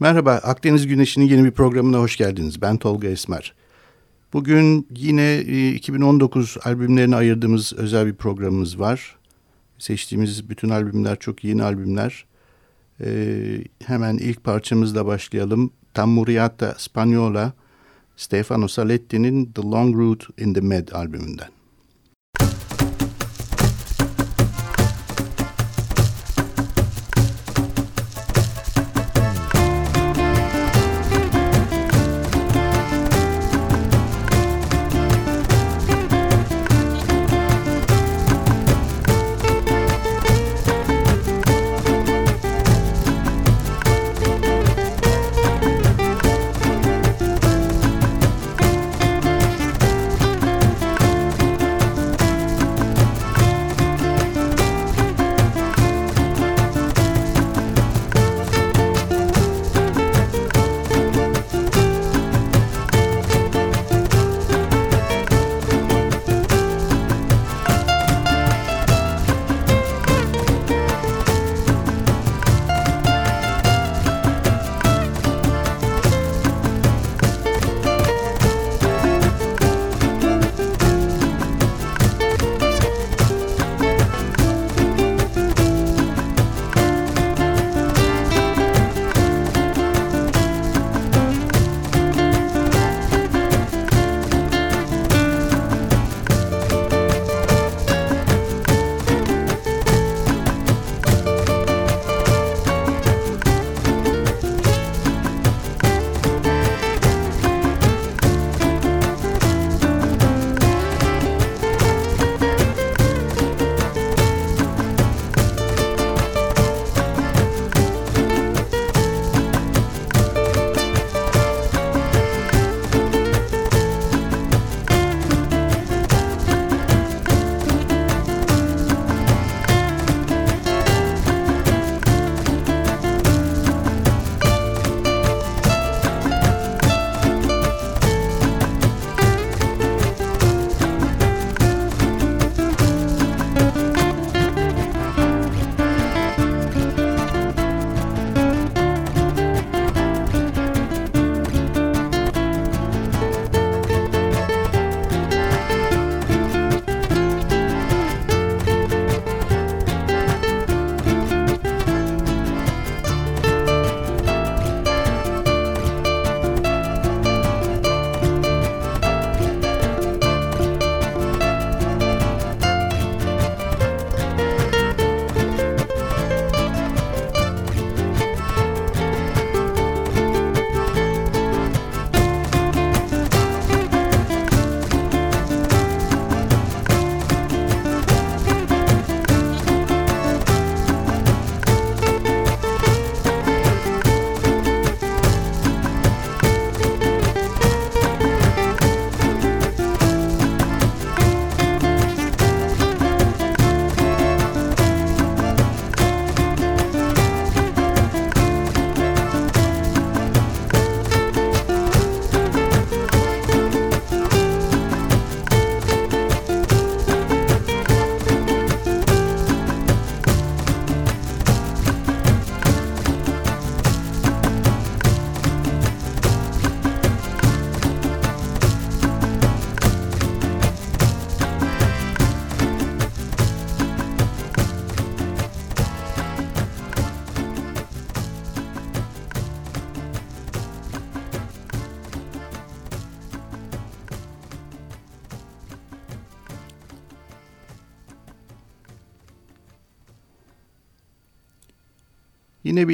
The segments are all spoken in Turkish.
Merhaba, Akdeniz Güneşi'nin yeni bir programına hoş geldiniz. Ben Tolga Esmer. Bugün yine 2019 e, albümlerine ayırdığımız özel bir programımız var. Seçtiğimiz bütün albümler çok yeni albümler. Ee, hemen ilk parçamızla başlayalım. Tammuriata Spagnola, Stefano Saletti'nin The Long Route in the Med albümünden.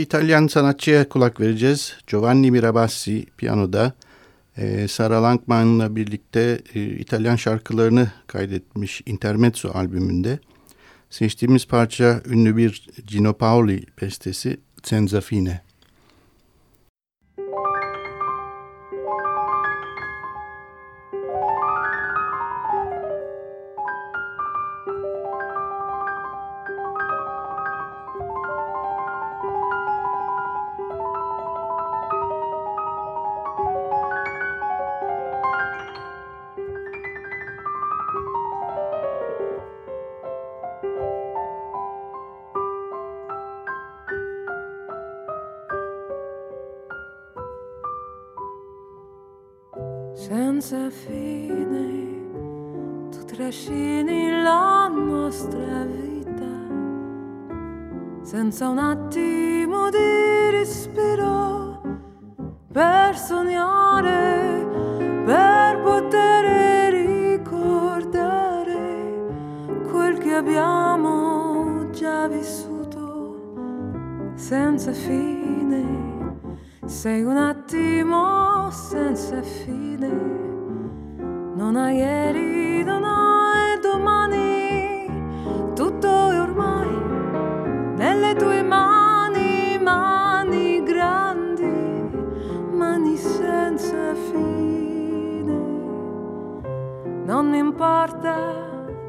İtalyan sanatçıya kulak vereceğiz. Giovanni Mirabassi piyanoda. Ee, Sara Langman'la birlikte e, İtalyan şarkılarını kaydetmiş Intermezzo albümünde. Seçtiğimiz parça ünlü bir Gino Paoli bestesi Senza Fine. Senza fine, tu trascini la nostra vita, senza un attimo di respiro, per sognare, per poter ricordare quel che abbiamo già vissuto, senza fine sei un attimo senza fine, non hai ieri, non hai domani, tutto è ormai nelle tue mani, mani grandi, mani senza fine. Non mi importa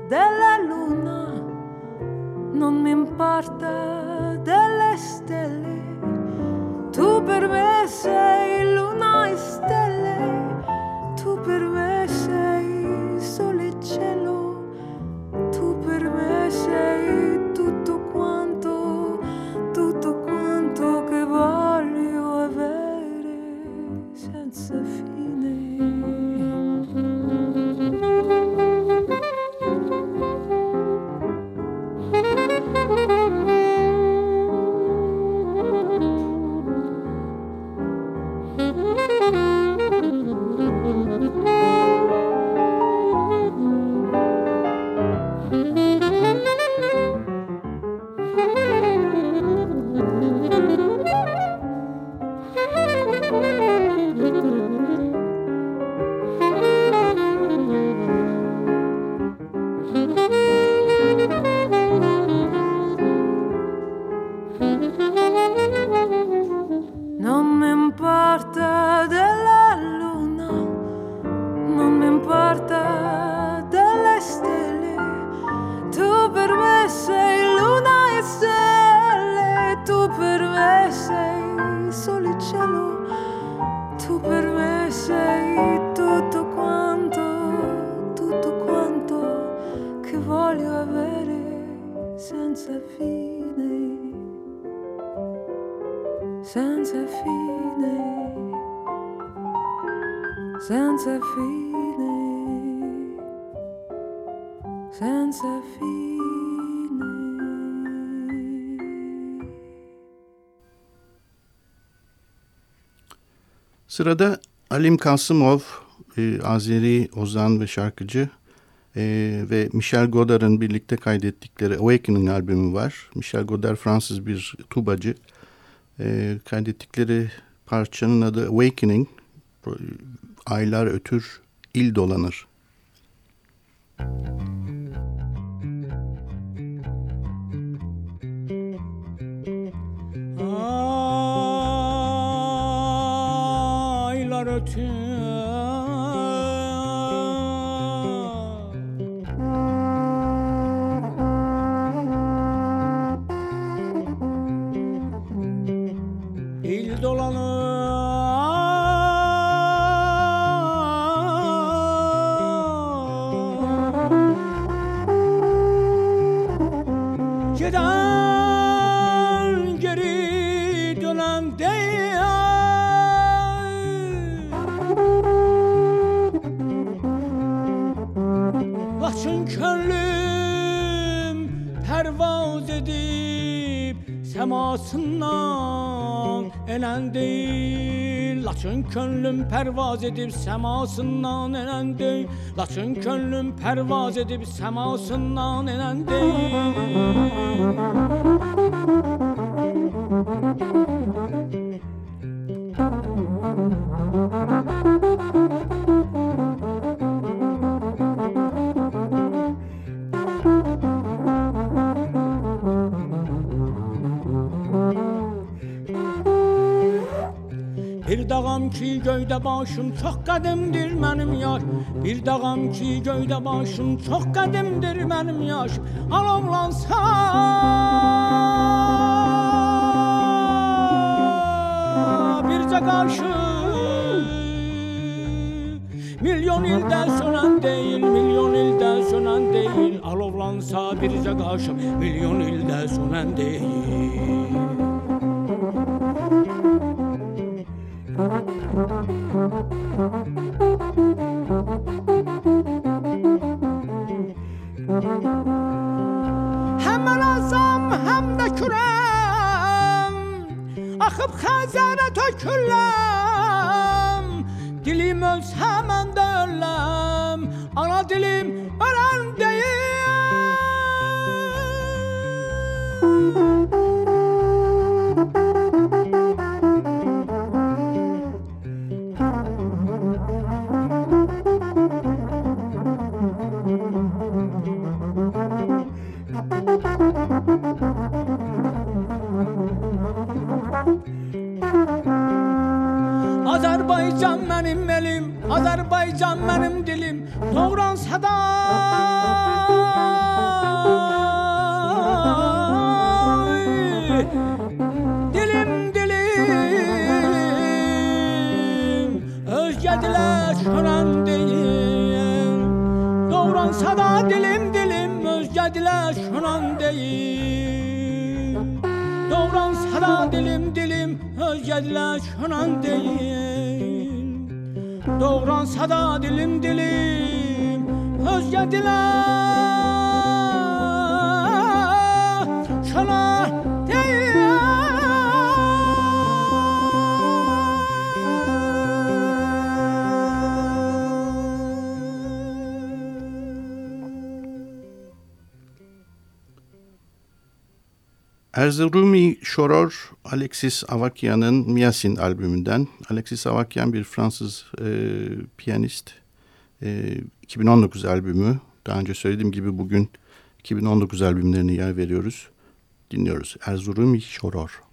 della luna, non mi importa delle stelle. Tu per me sei Sırada Alim Kasımov, e, Azeri ozan ve şarkıcı e, ve Michel Godard'ın birlikte kaydettikleri Awakening albümü var. Michel Godard Fransız bir tubacı. E, kaydettikleri parçanın adı Awakening. Aylar ötür, il dolanır. to Laçın könlüm pervaz edip semasından enen değil Laçın könlüm pervaz edip semasından enen göydə başım çox qədimdir mənim yaş. Bir dağam ki göydə başım çox qədimdir mənim yaş. Alovlansa bircə qarşı Milyon ildə sönən deyil, milyon ildə sönən deyil. Alovlansa bircə qaşım milyon ildə sönən deyil Erzurumi Şoror, Alexis Avakian'ın Miasin albümünden. Alexis Avakian bir Fransız e, piyanist. E, 2019 albümü. Daha önce söylediğim gibi bugün 2019 albümlerine yer veriyoruz. Dinliyoruz. Erzurumi Şoror.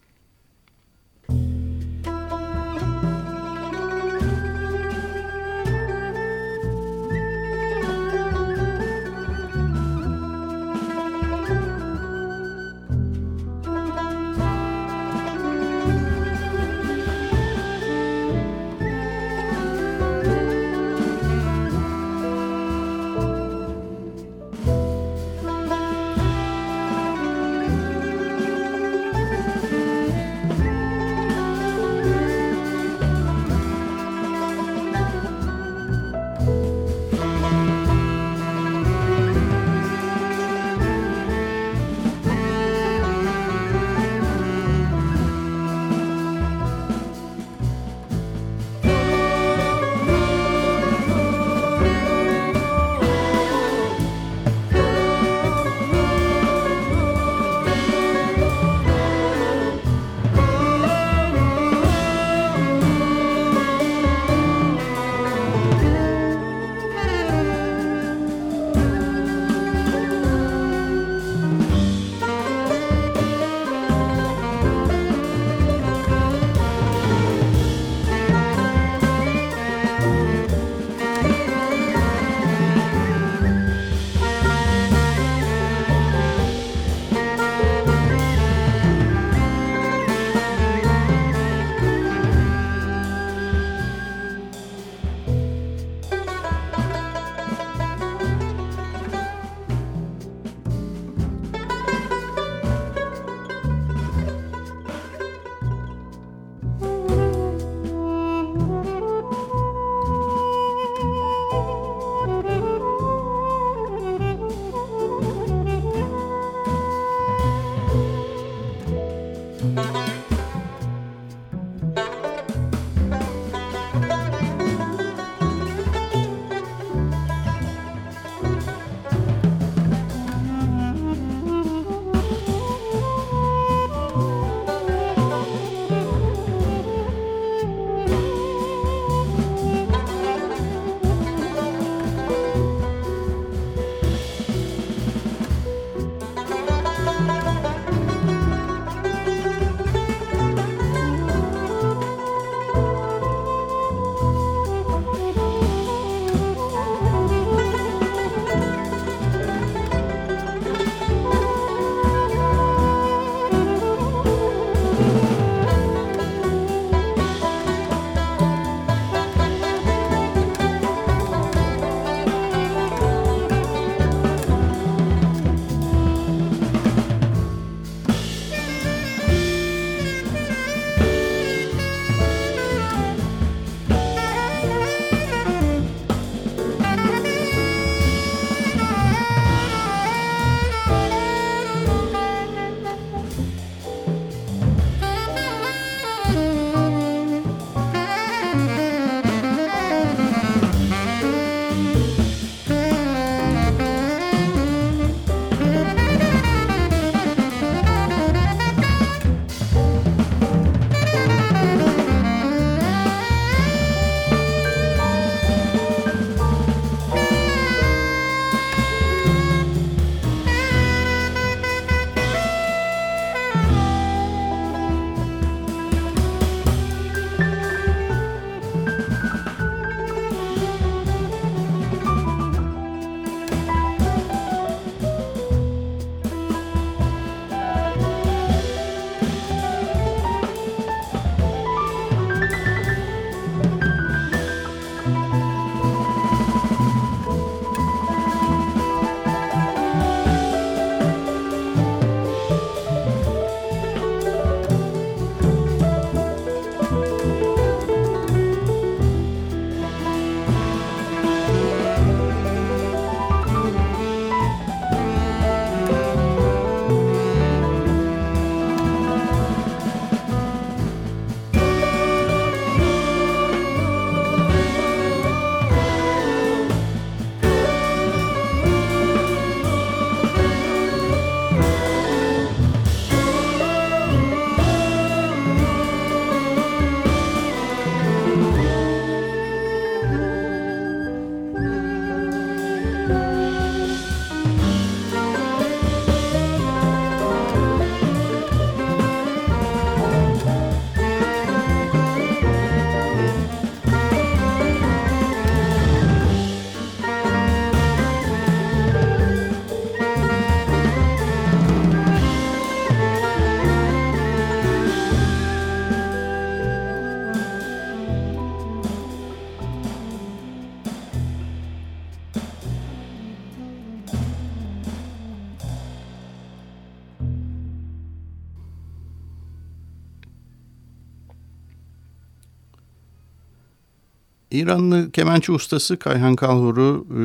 İranlı kemençe ustası Kayhan Kalhur'u e,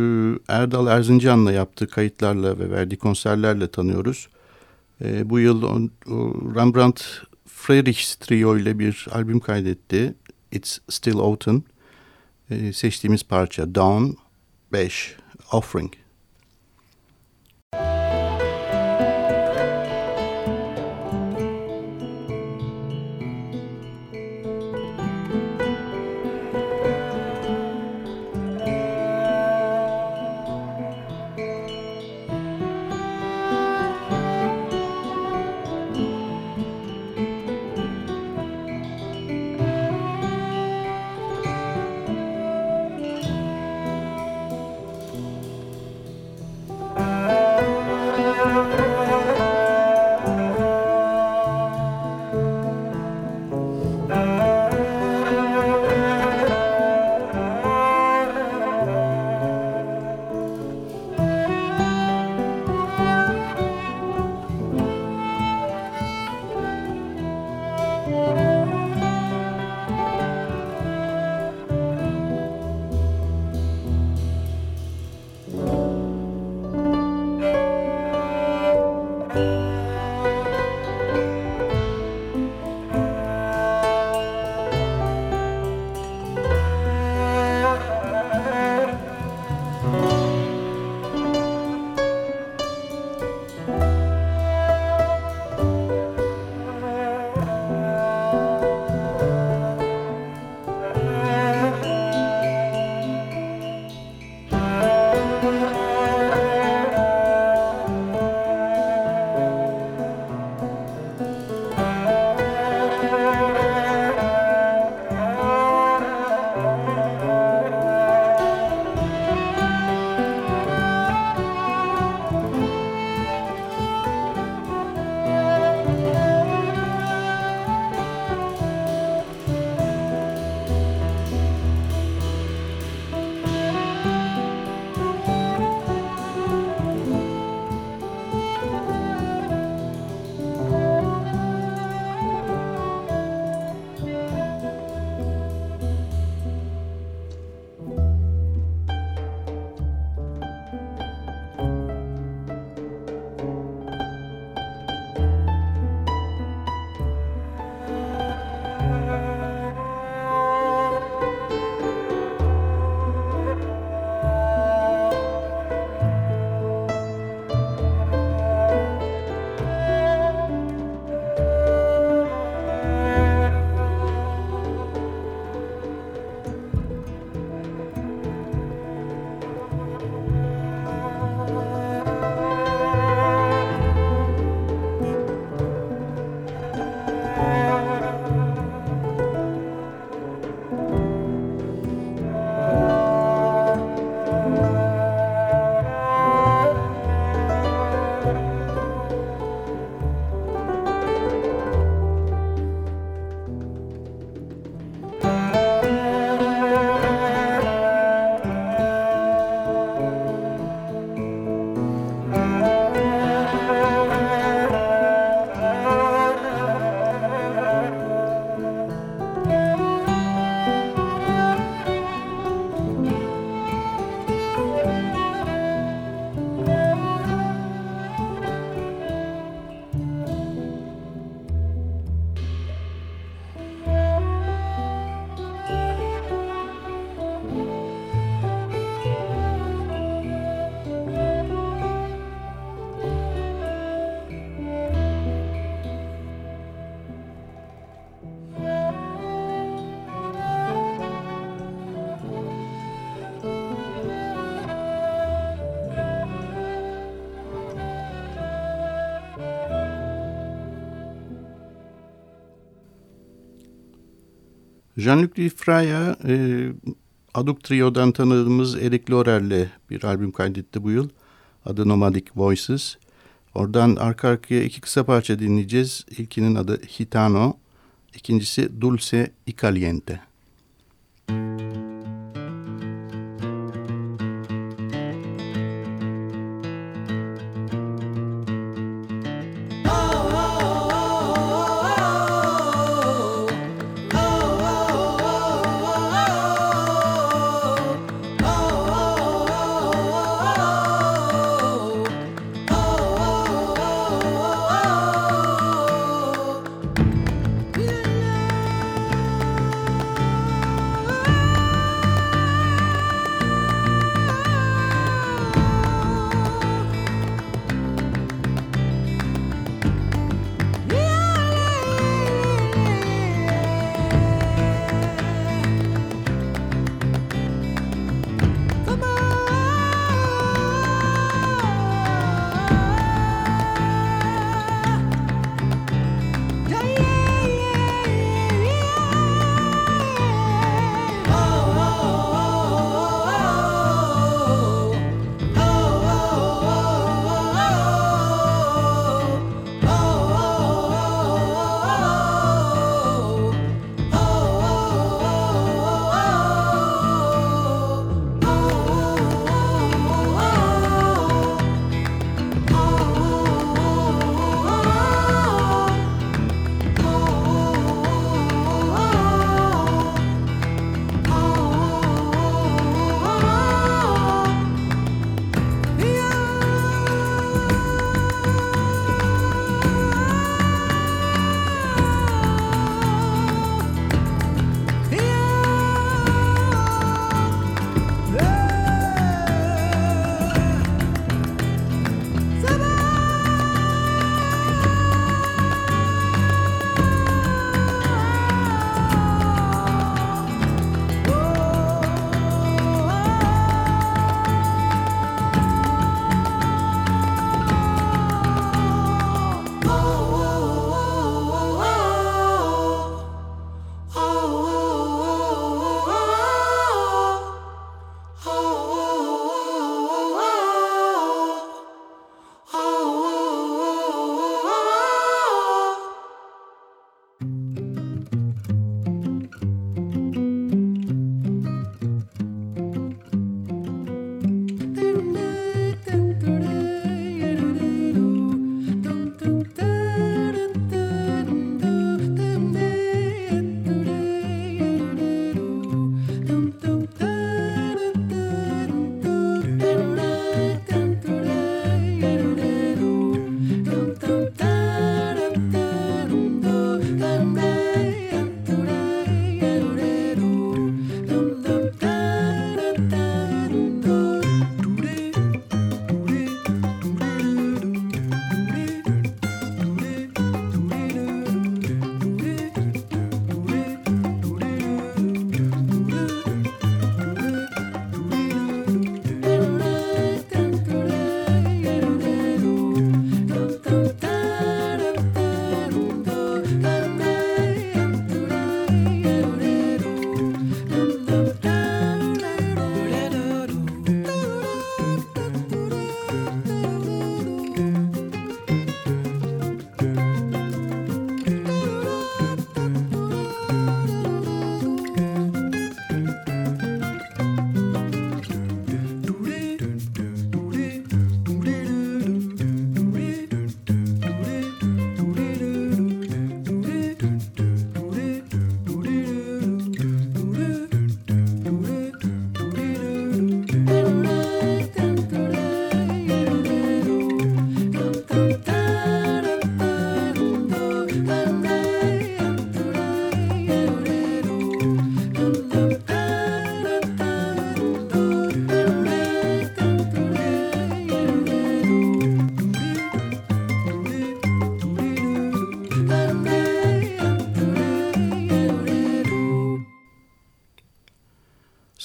Erdal Erzincan'la yaptığı kayıtlarla ve verdiği konserlerle tanıyoruz. E, bu yıl Rembrandt Friedrichs Trio ile bir albüm kaydetti. It's Still Autumn. E, seçtiğimiz parça Dawn 5 Offering. Jean-Luc Dufresne e, Aduk Trio'dan tanıdığımız Eric Laurel'le bir albüm kaydetti bu yıl. Adı Nomadic Voices. Oradan arka arkaya iki kısa parça dinleyeceğiz. İlkinin adı Hitano, ikincisi Dulce y Caliente.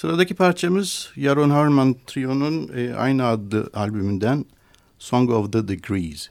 Sıradaki parçamız Yaron Harman Trio'nun e, aynı adlı albümünden Song of the Degrees.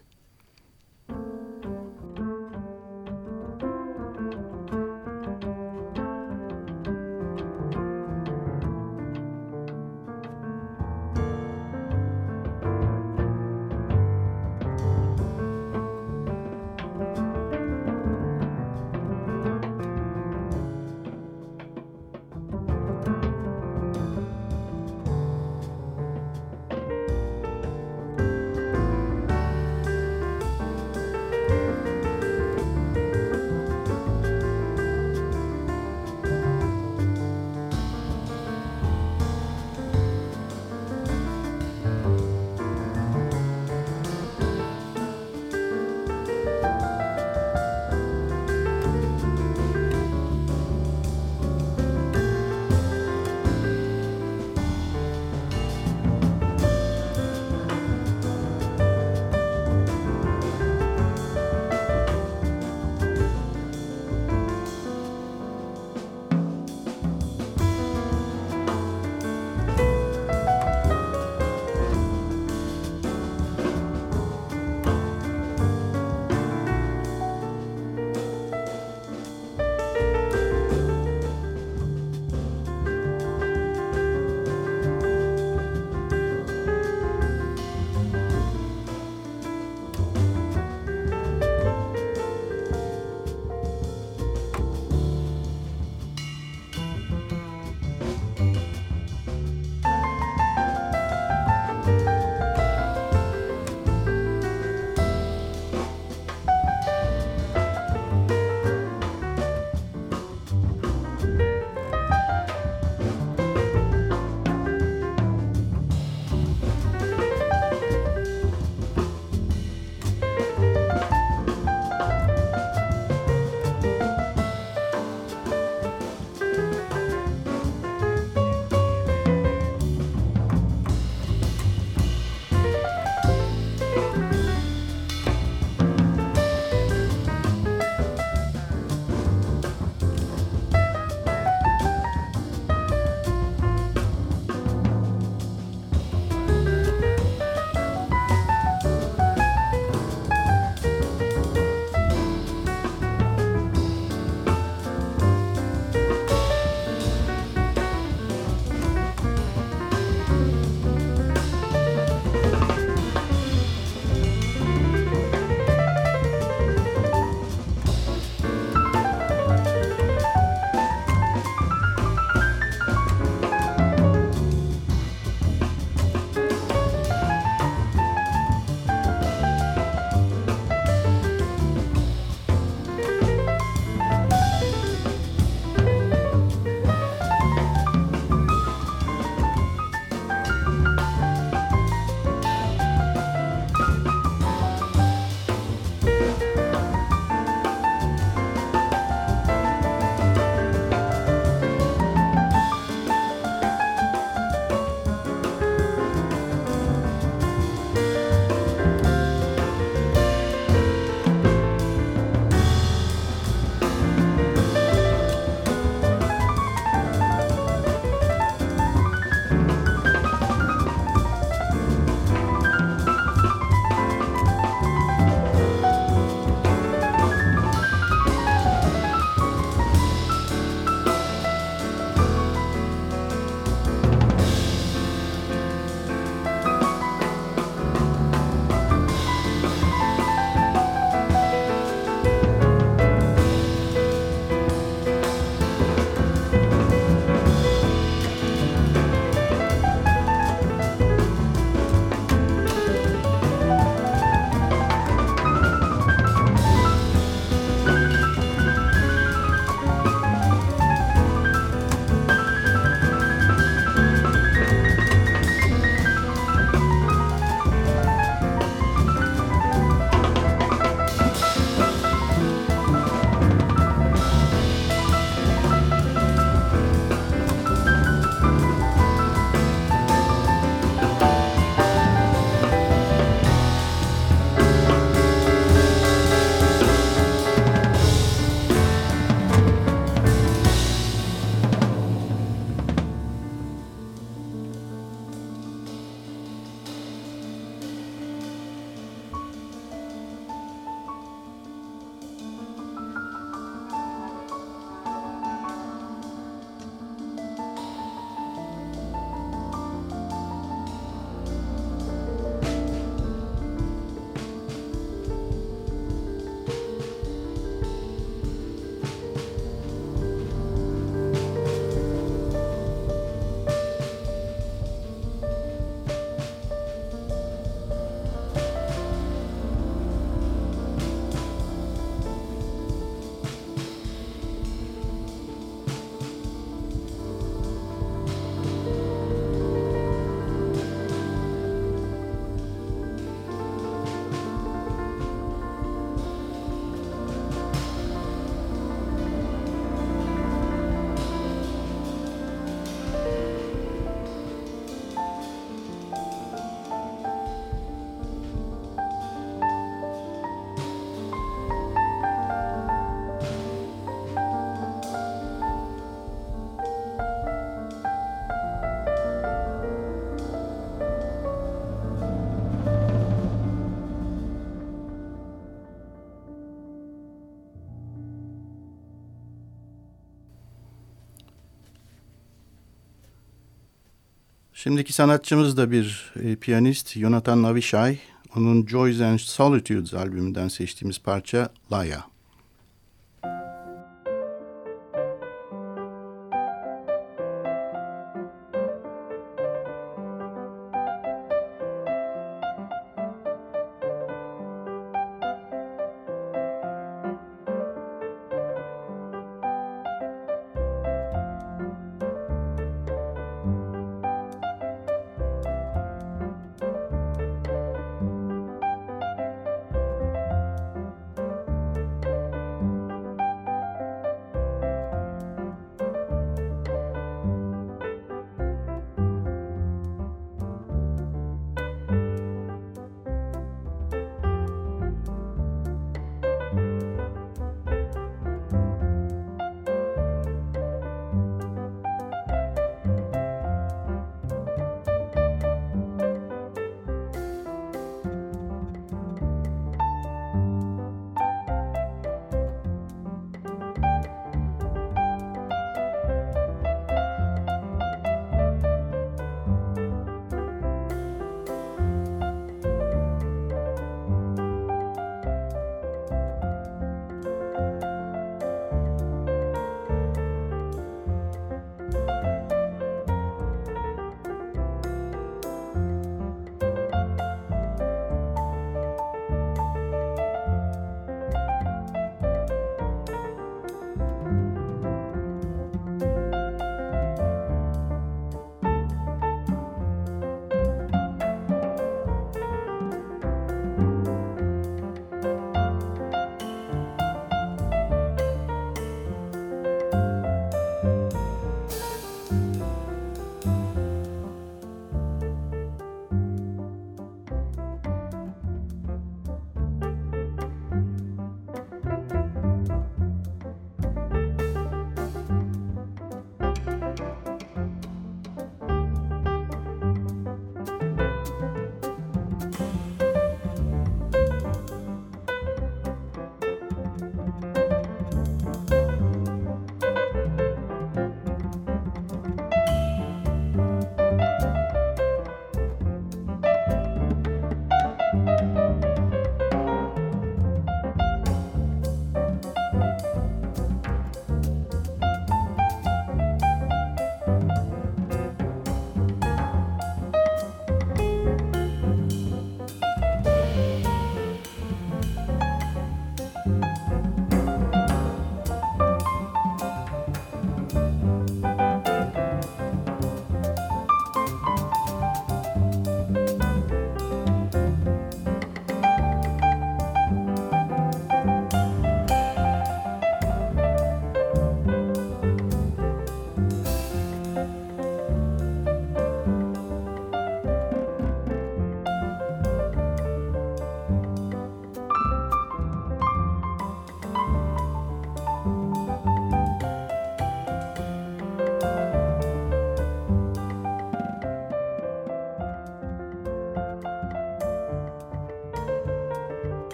Şimdiki sanatçımız da bir e, piyanist Jonathan Avishai. Onun Joys and Solitudes albümünden seçtiğimiz parça Laya.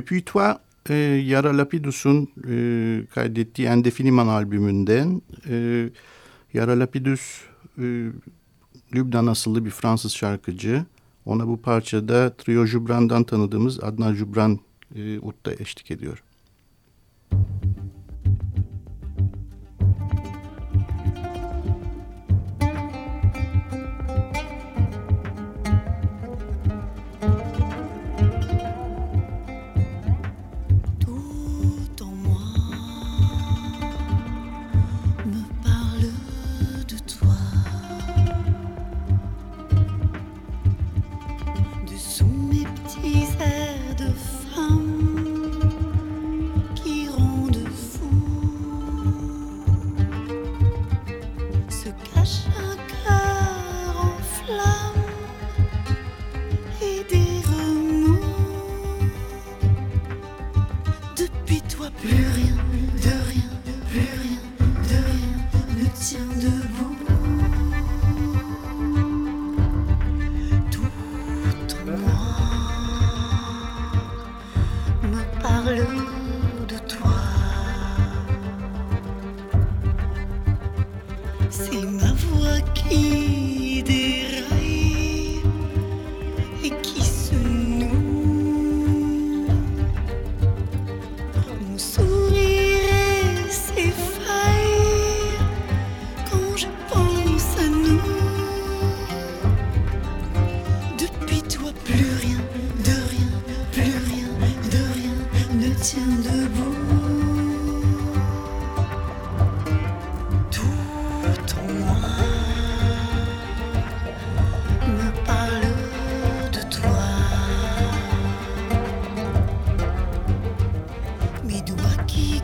Depuis Toi e, Yara Lapidus'un e, kaydettiği Endefiniman albümünden e, Yara Lapidus e, Lübnan asıllı bir Fransız şarkıcı. Ona bu parçada Trio Jubran'dan tanıdığımız Adnan Jubran e, Utta eşlik ediyor. いい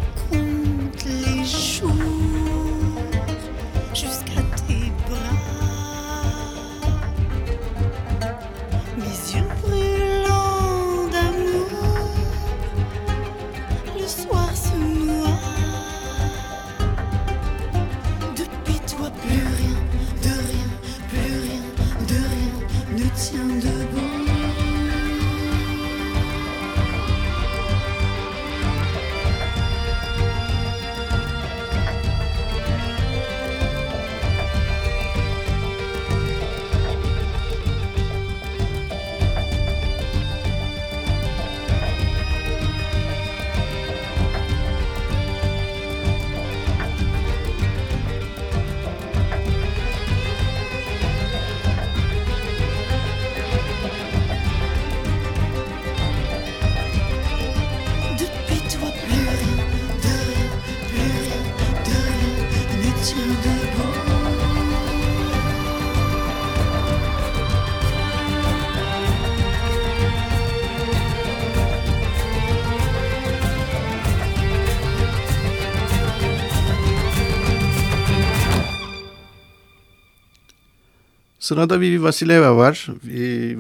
Sırada Vivi Vasileva var.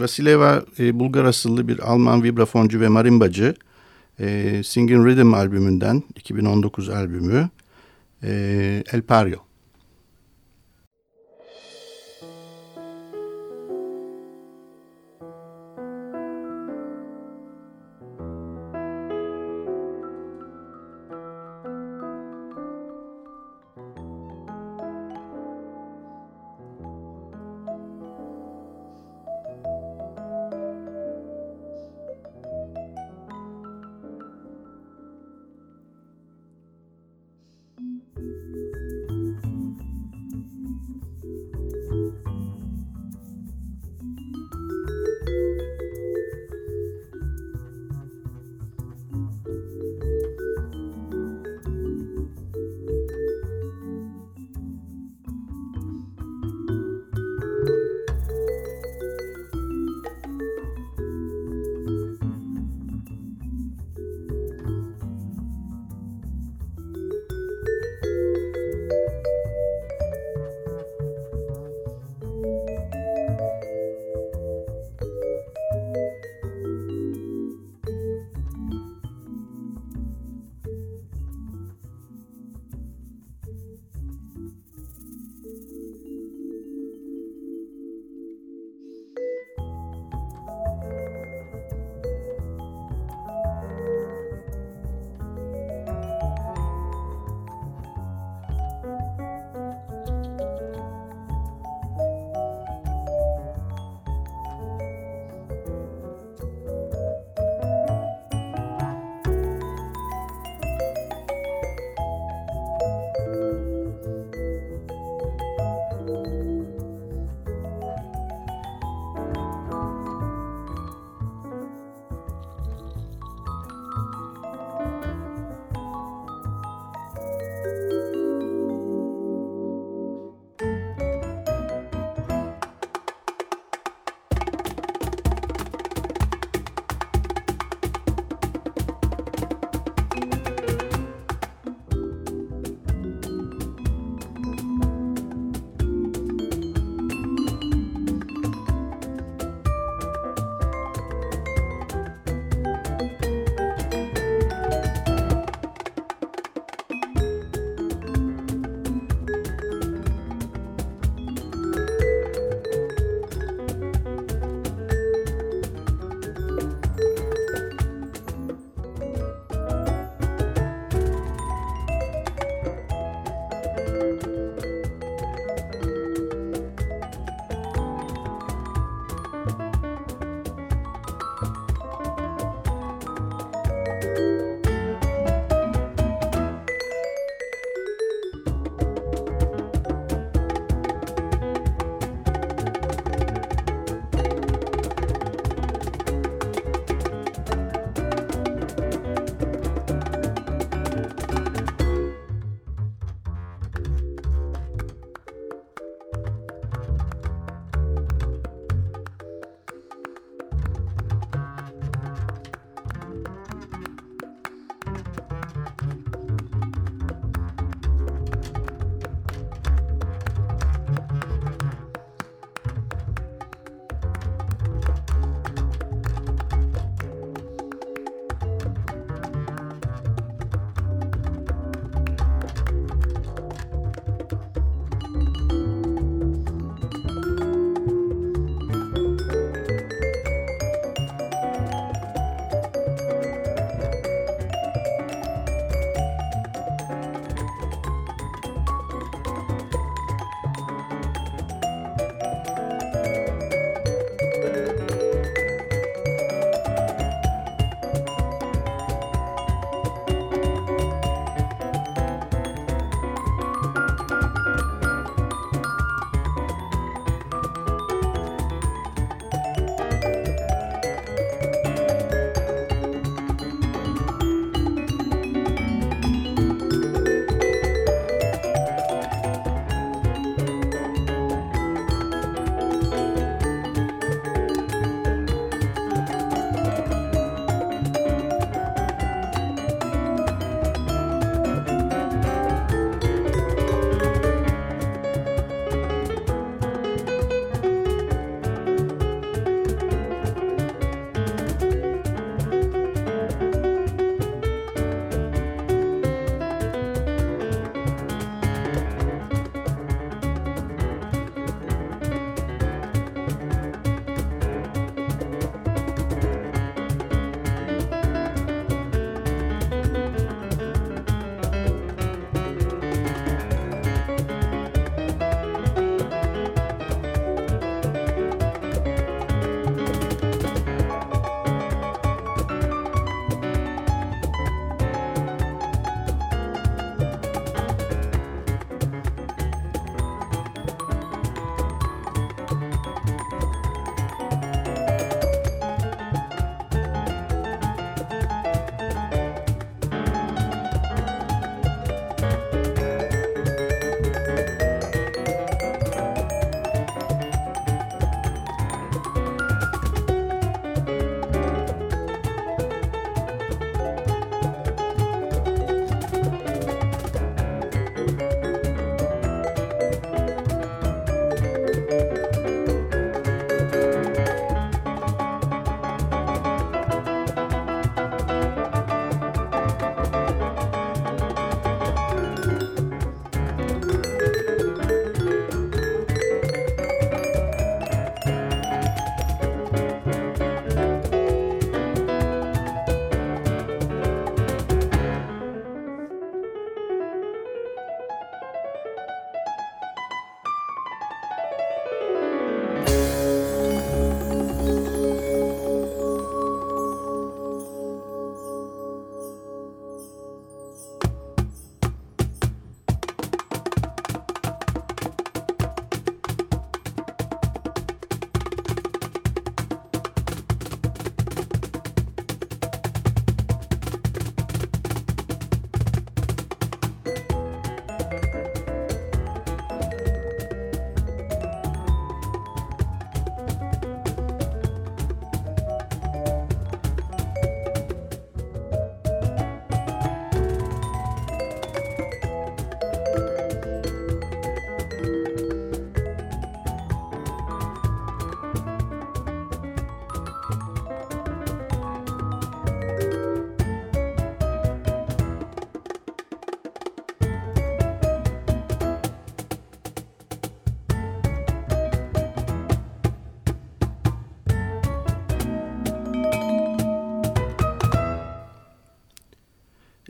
Vasileva e, Bulgar asıllı bir Alman vibrafoncu ve marimbacı. E, Singing Rhythm albümünden 2019 albümü e, El Pario.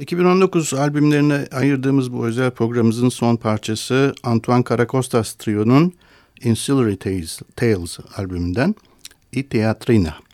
2019 albümlerine ayırdığımız bu özel programımızın son parçası Antoine Caracostas Trio'nun Ancillary Tales, Tales albümünden I Teatrina.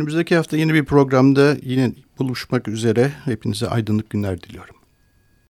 Önümüzdeki hafta yeni bir programda yine buluşmak üzere. Hepinize aydınlık günler diliyorum.